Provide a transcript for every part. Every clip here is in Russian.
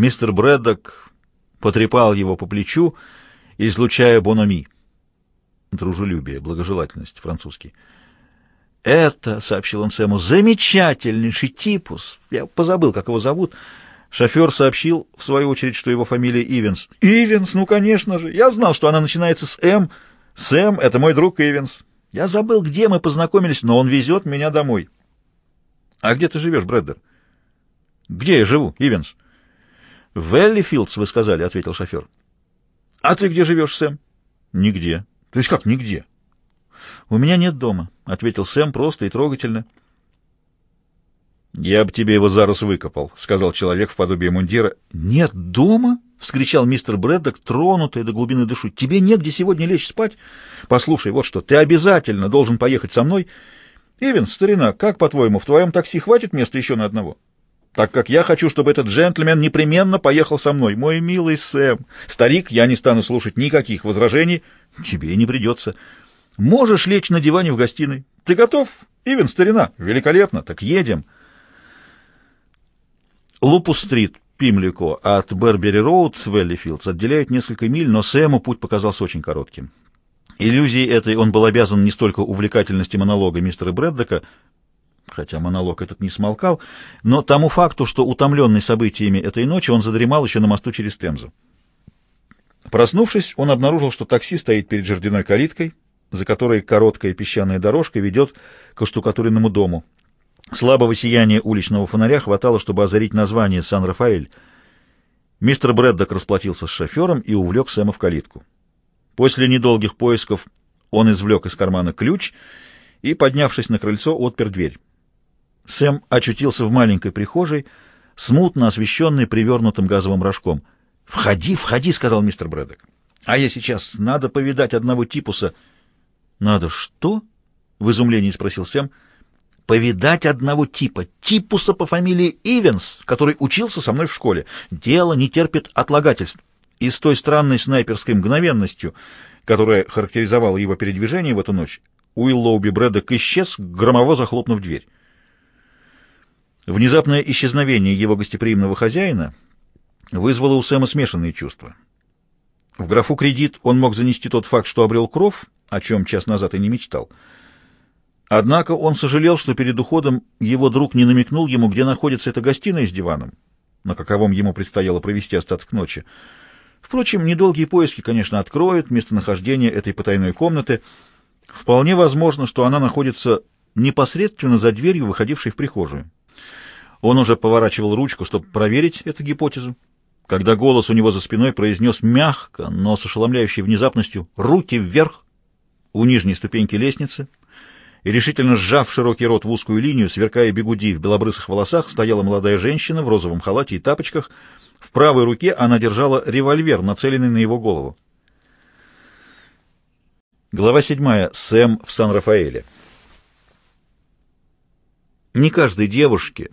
Мистер Брэддок потрепал его по плечу, излучая бономи. Дружелюбие, благожелательность, французский. «Это, — сообщил он Сэму, — замечательнейший типус. Я позабыл, как его зовут. Шофер сообщил, в свою очередь, что его фамилия Ивенс. «Ивенс, ну, конечно же! Я знал, что она начинается с «М». Сэм — это мой друг Ивенс. Я забыл, где мы познакомились, но он везет меня домой». «А где ты живешь, Брэддер?» «Где я живу, Ивенс?» «В вы сказали», — ответил шофер. «А ты где живешь, Сэм?» «Нигде». «То есть как нигде?» «У меня нет дома», — ответил Сэм просто и трогательно. «Я бы тебе его зараз выкопал», — сказал человек в подобии мундира. «Нет дома?» — вскричал мистер Брэддок, тронутый до глубины души. «Тебе негде сегодня лечь спать? Послушай, вот что, ты обязательно должен поехать со мной. Ивен, старина, как, по-твоему, в твоем такси хватит места еще на одного?» Так как я хочу, чтобы этот джентльмен непременно поехал со мной. Мой милый Сэм, старик, я не стану слушать никаких возражений. Тебе не придется. Можешь лечь на диване в гостиной. Ты готов? Ивен, старина, великолепно, так едем. Лупус-стрит, Пимлико, от Бербери-роуд в Эллифилдс отделяет несколько миль, но Сэму путь показался очень коротким. Иллюзией этой он был обязан не столько увлекательности монолога мистера Брэддока, хотя монолог этот не смолкал, но тому факту, что, утомленный событиями этой ночи, он задремал еще на мосту через Темзу. Проснувшись, он обнаружил, что такси стоит перед жердяной калиткой, за которой короткая песчаная дорожка ведет к оштукатуренному дому. Слабого сияния уличного фонаря хватало, чтобы озарить название «Сан-Рафаэль». Мистер Брэддок расплатился с шофером и увлек Сэма в калитку. После недолгих поисков он извлек из кармана ключ и, поднявшись на крыльцо, отпер дверь. Сэм очутился в маленькой прихожей, смутно освещенной привернутым газовым рожком. «Входи, входи», — сказал мистер Брэддок. «А я сейчас. Надо повидать одного типуса». «Надо что?» — в изумлении спросил Сэм повидать одного типа, типуса по фамилии Ивенс, который учился со мной в школе. Дело не терпит отлагательств. И с той странной снайперской мгновенностью, которая характеризовала его передвижение в эту ночь, Уиллоуби Брэддок исчез, громово захлопнув дверь. Внезапное исчезновение его гостеприимного хозяина вызвало у Сэма смешанные чувства. В графу «кредит» он мог занести тот факт, что обрел кров, о чем час назад и не мечтал — Однако он сожалел, что перед уходом его друг не намекнул ему, где находится эта гостиная с диваном, на каковом ему предстояло провести остаток ночи. Впрочем, недолгие поиски, конечно, откроют местонахождение этой потайной комнаты. Вполне возможно, что она находится непосредственно за дверью, выходившей в прихожую. Он уже поворачивал ручку, чтобы проверить эту гипотезу, когда голос у него за спиной произнес мягко, но с ошеломляющей внезапностью «руки вверх» у нижней ступеньки лестницы — и, решительно сжав широкий рот в узкую линию, сверкая бегуди в белобрысых волосах, стояла молодая женщина в розовом халате и тапочках. В правой руке она держала револьвер, нацеленный на его голову. Глава 7. Сэм в Сан-Рафаэле. Не каждой девушке,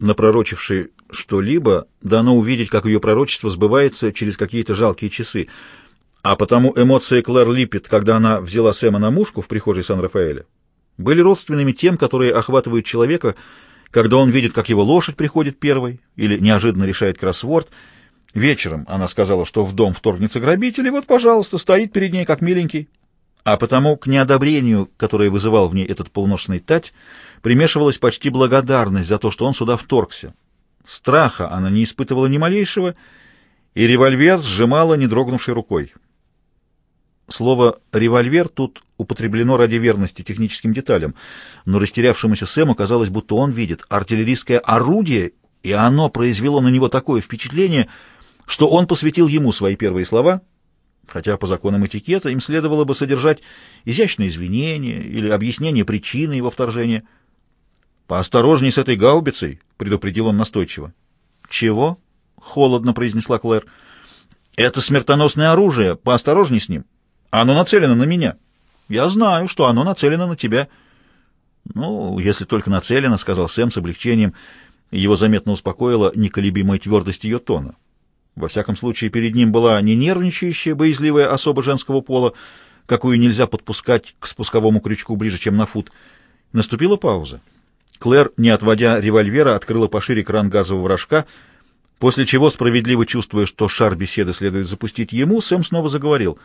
напророчившей что-либо, дано увидеть, как ее пророчество сбывается через какие-то жалкие часы, а потому эмоции Клэр Липпет, когда она взяла Сэма на мушку в прихожей Сан-Рафаэля, были родственными тем, которые охватывают человека, когда он видит, как его лошадь приходит первой или неожиданно решает кроссворд. Вечером она сказала, что в дом вторгнется грабитель, и вот, пожалуйста, стоит перед ней как миленький. А потому к неодобрению, которое вызывал в ней этот полношный тать, примешивалась почти благодарность за то, что он сюда вторгся. Страха она не испытывала ни малейшего, и револьвер сжимала не дрогнувшей рукой. Слово «револьвер» тут употреблено ради верности техническим деталям, но растерявшемуся Сэму казалось, будто он видит артиллерийское орудие, и оно произвело на него такое впечатление, что он посвятил ему свои первые слова, хотя по законам этикета им следовало бы содержать изящные извинения или объяснение причины его вторжения. «Поосторожней с этой гаубицей», — предупредил он настойчиво. «Чего?» — холодно произнесла Клэр. «Это смертоносное оружие, поосторожней с ним». Оно нацелено на меня. Я знаю, что оно нацелено на тебя. Ну, если только нацелено, — сказал Сэм с облегчением. Его заметно успокоила неколебимая твердость ее тона. Во всяком случае, перед ним была не нервничающая, боязливая особа женского пола, какую нельзя подпускать к спусковому крючку ближе, чем на фут. Наступила пауза. Клэр, не отводя револьвера, открыла пошире кран газового рожка. После чего, справедливо чувствуя, что шар беседы следует запустить ему, Сэм снова заговорил.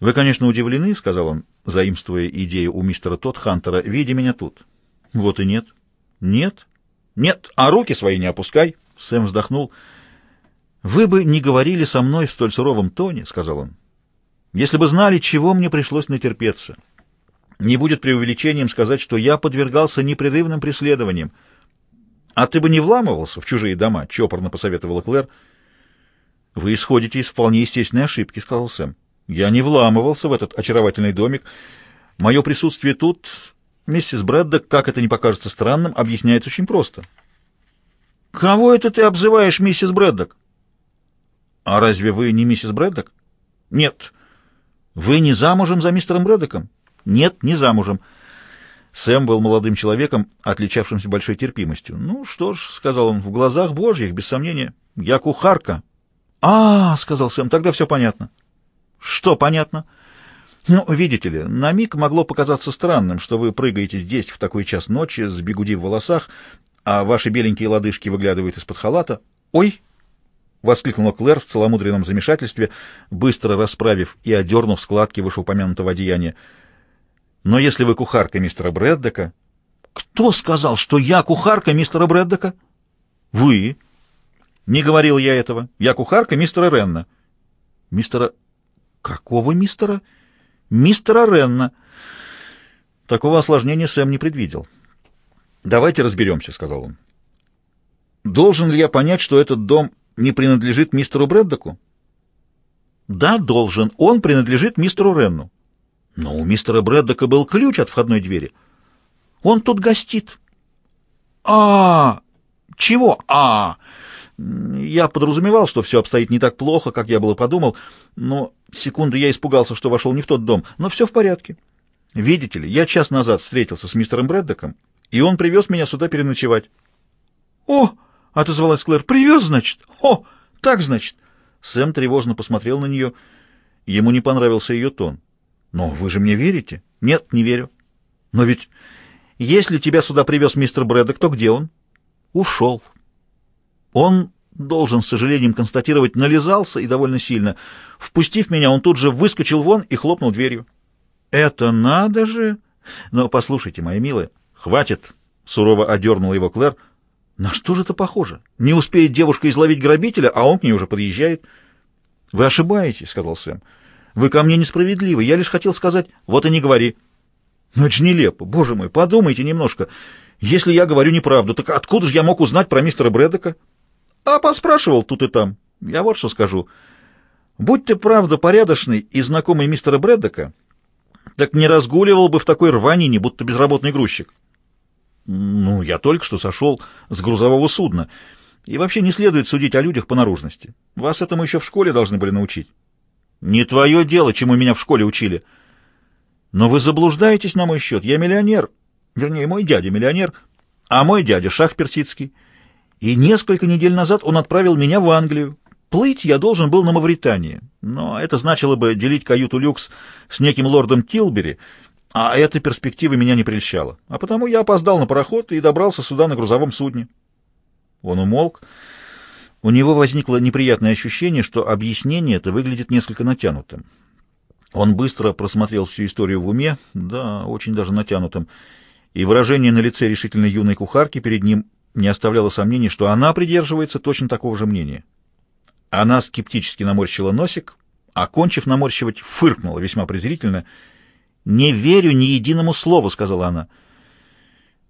«Вы, конечно, удивлены, — сказал он, заимствуя идею у мистера Тодд Хантера, — видя меня тут». «Вот и нет». «Нет? Нет, а руки свои не опускай!» Сэм вздохнул. «Вы бы не говорили со мной в столь суровом тоне, — сказал он, — если бы знали, чего мне пришлось натерпеться. Не будет преувеличением сказать, что я подвергался непрерывным преследованиям. А ты бы не вламывался в чужие дома, — чопорно посоветовала Клэр. Вы исходите из вполне естественной ошибки, — сказал Сэм. Я не вламывался в этот очаровательный домик. Мое присутствие тут, миссис Брэддок, как это не покажется странным, объясняется очень просто. «Кого это ты обзываешь, миссис Брэддок?» «А разве вы не миссис Брэддок?» «Нет». «Вы не замужем за мистером Брэддоком?» «Нет, не замужем». Сэм был молодым человеком, отличавшимся большой терпимостью. «Ну что ж», — сказал он, — «в глазах божьих, без сомнения, я кухарка». «А, — сказал Сэм, — тогда все понятно». «Что понятно?» «Ну, видите ли, на миг могло показаться странным, что вы прыгаете здесь в такой час ночи с бегуди в волосах, а ваши беленькие лодыжки выглядывают из-под халата. Ой!» — воскликнула Клэр в целомудренном замешательстве, быстро расправив и одернув складки вышеупомянутого одеяния. «Но если вы кухарка мистера Брэддека...» «Кто сказал, что я кухарка мистера Брэддека?» «Вы». «Не говорил я этого. Я кухарка мистера Ренна». «Мистера... какого мистера?» «Мистера Ренна». Такого осложнения Сэм не предвидел. «Давайте разберемся», — сказал он. «Должен ли я понять, что этот дом не принадлежит мистеру Брэддоку?» «Да, должен. Он принадлежит мистеру Ренну». «Но у мистера Брэддока был ключ от входной двери. Он тут гостит». «А, чего? А, я подразумевал, что все обстоит не так плохо, как я было подумал, но секунду я испугался, что вошел не в тот дом, но все в порядке. Видите ли, я час назад встретился с мистером Брэддоком, и он привез меня сюда переночевать. — О! — отозвалась Клэр. — Привез, значит? О! Так, значит? Сэм тревожно посмотрел на нее. Ему не понравился ее тон. — Но вы же мне верите? — Нет, не верю. — Но ведь если тебя сюда привез мистер Брэддок, то где он? — Ушел. Он, должен с сожалением констатировать, нализался и довольно сильно. Впустив меня, он тут же выскочил вон и хлопнул дверью. — Это надо же! Но послушайте, моя милая, «Хватит!» — сурово одернула его Клэр. «На что же это похоже? Не успеет девушка изловить грабителя, а он к ней уже подъезжает». «Вы ошибаетесь», — сказал Сэм. «Вы ко мне несправедливы. Я лишь хотел сказать...» «Вот и не говори». «Но это же нелепо. Боже мой, подумайте немножко. Если я говорю неправду, так откуда же я мог узнать про мистера Брэддока?» «А поспрашивал тут и там. Я вот что скажу. Будь ты правда порядочный и знакомый мистера Брэддока, так не разгуливал бы в такой рванине, будто безработный грузчик». Ну, я только что сошел с грузового судна. И вообще не следует судить о людях по наружности. Вас этому еще в школе должны были научить. Не твое дело, чему меня в школе учили. Но вы заблуждаетесь на мой счет. Я миллионер. Вернее, мой дядя миллионер, а мой дядя шах персидский. И несколько недель назад он отправил меня в Англию. Плыть я должен был на Мавритании, но это значило бы делить каюту люкс с неким лордом Тилбери — а эта перспектива меня не прельщала. А потому я опоздал на пароход и добрался сюда на грузовом судне. Он умолк. У него возникло неприятное ощущение, что объяснение это выглядит несколько натянутым. Он быстро просмотрел всю историю в уме, да, очень даже натянутым, и выражение на лице решительной юной кухарки перед ним не оставляло сомнений, что она придерживается точно такого же мнения. Она скептически наморщила носик, окончив наморщивать, фыркнула весьма презрительно — «Не верю ни единому слову», — сказала она.